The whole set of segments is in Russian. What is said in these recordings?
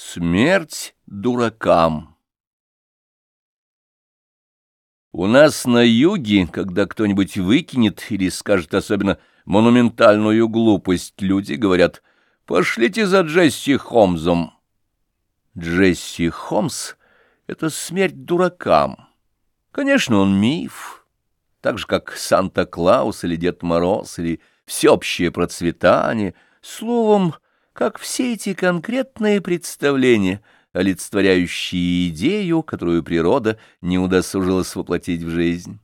Смерть дуракам У нас на юге, когда кто-нибудь выкинет или скажет особенно монументальную глупость, люди говорят «пошлите за Джесси Холмсом». Джесси Холмс — это смерть дуракам. Конечно, он миф, так же, как Санта-Клаус или Дед Мороз, или всеобщее процветание, словом — как все эти конкретные представления, олицетворяющие идею, которую природа не удосужилась воплотить в жизнь.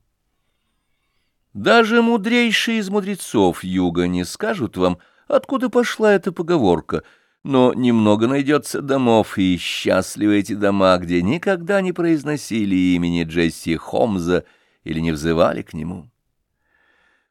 Даже мудрейшие из мудрецов юга не скажут вам, откуда пошла эта поговорка, но немного найдется домов, и счастливы эти дома, где никогда не произносили имени Джесси Холмза или не взывали к нему.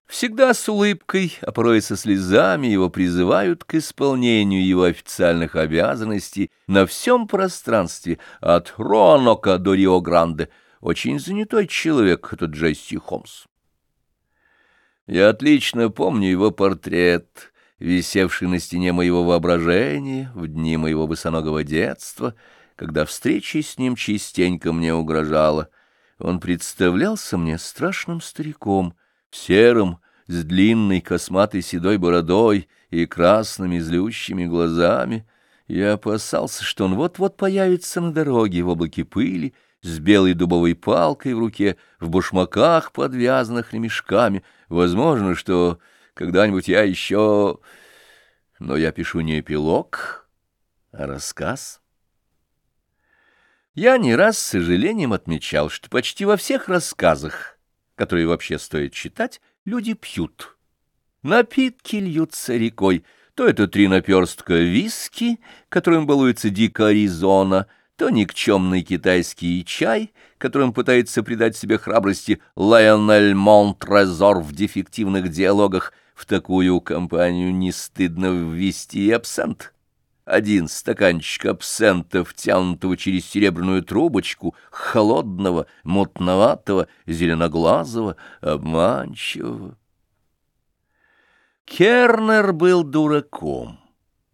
Всегда с улыбкой, а порой со слезами его призывают к исполнению его официальных обязанностей на всем пространстве, от Роанока до Рио-Гранде. Очень занятой человек этот Джесси Холмс. Я отлично помню его портрет, висевший на стене моего воображения в дни моего босоногого детства, когда встреча с ним частенько мне угрожала. Он представлялся мне страшным стариком, серым, с длинной косматой седой бородой и красными злющими глазами. Я опасался, что он вот-вот появится на дороге в облаке пыли, с белой дубовой палкой в руке, в башмаках, подвязанных ремешками. Возможно, что когда-нибудь я еще... Но я пишу не эпилог, а рассказ. Я не раз с сожалением отмечал, что почти во всех рассказах, которые вообще стоит читать, люди пьют. Напитки льются рекой, то это три наперстка виски, которым балуется дикая Аризона, то никчемный китайский чай, которым пытается придать себе храбрости Лайонель Монтрезор в дефективных диалогах. В такую компанию не стыдно ввести и абсент. Один стаканчик абсента, втянутого через серебряную трубочку, холодного, мутноватого, зеленоглазого, обманчивого. Кернер был дураком.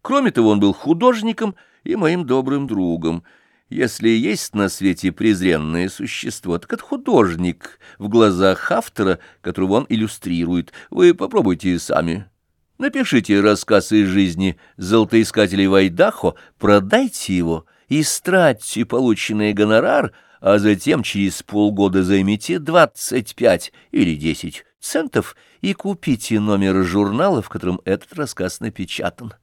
Кроме того, он был художником и моим добрым другом. Если есть на свете презренное существо, так это художник в глазах автора, которого он иллюстрирует. Вы попробуйте сами. Напишите рассказ из жизни золотоискателей Вайдахо, продайте его, истратьте полученный гонорар, а затем через полгода займите 25 или 10 центов и купите номер журнала, в котором этот рассказ напечатан.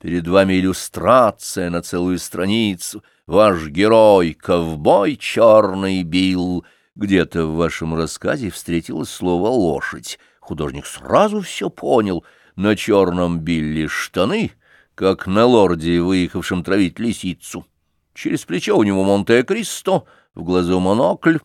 Перед вами иллюстрация на целую страницу. Ваш герой, ковбой черный Билл. Где-то в вашем рассказе встретилось слово «лошадь». Художник сразу все понял — на черном Билли штаны, как на лорде, выехавшем травить лисицу. Через плечо у него Монте-Кристо, в глазу монокль.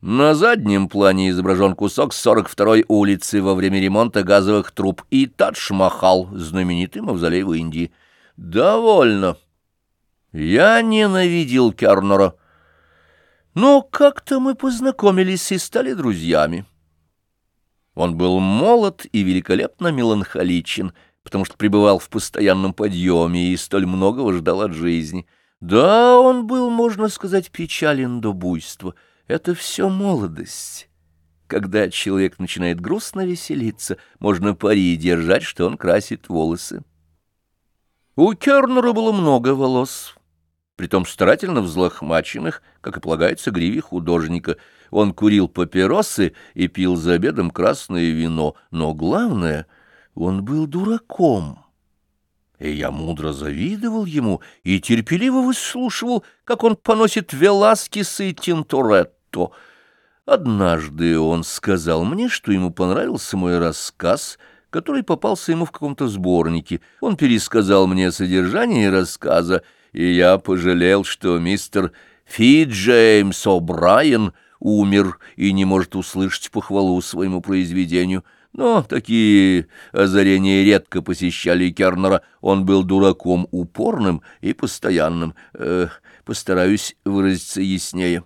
На заднем плане изображен кусок 42-й улицы во время ремонта газовых труб и Тадж-Махал, знаменитый мавзолей в Индии. Довольно. Я ненавидел Кернера. Но как-то мы познакомились и стали друзьями. Он был молод и великолепно меланхоличен, потому что пребывал в постоянном подъеме и столь многого ждал от жизни. Да, он был, можно сказать, печален до буйства. Это все молодость. Когда человек начинает грустно веселиться, можно пари держать, что он красит волосы. У Кернера было много волос, притом старательно взлохмаченных, как и полагается гриве художника. Он курил папиросы и пил за обедом красное вино, но главное, он был дураком. И я мудро завидовал ему и терпеливо выслушивал, как он поносит Веласкеса и Тинторетто. Однажды он сказал мне, что ему понравился мой рассказ — который попался ему в каком-то сборнике. Он пересказал мне содержание рассказа, и я пожалел, что мистер Фи Джеймс О'Брайен умер и не может услышать похвалу своему произведению. Но такие озарения редко посещали Кернера. Он был дураком упорным и постоянным. Э, постараюсь выразиться яснее.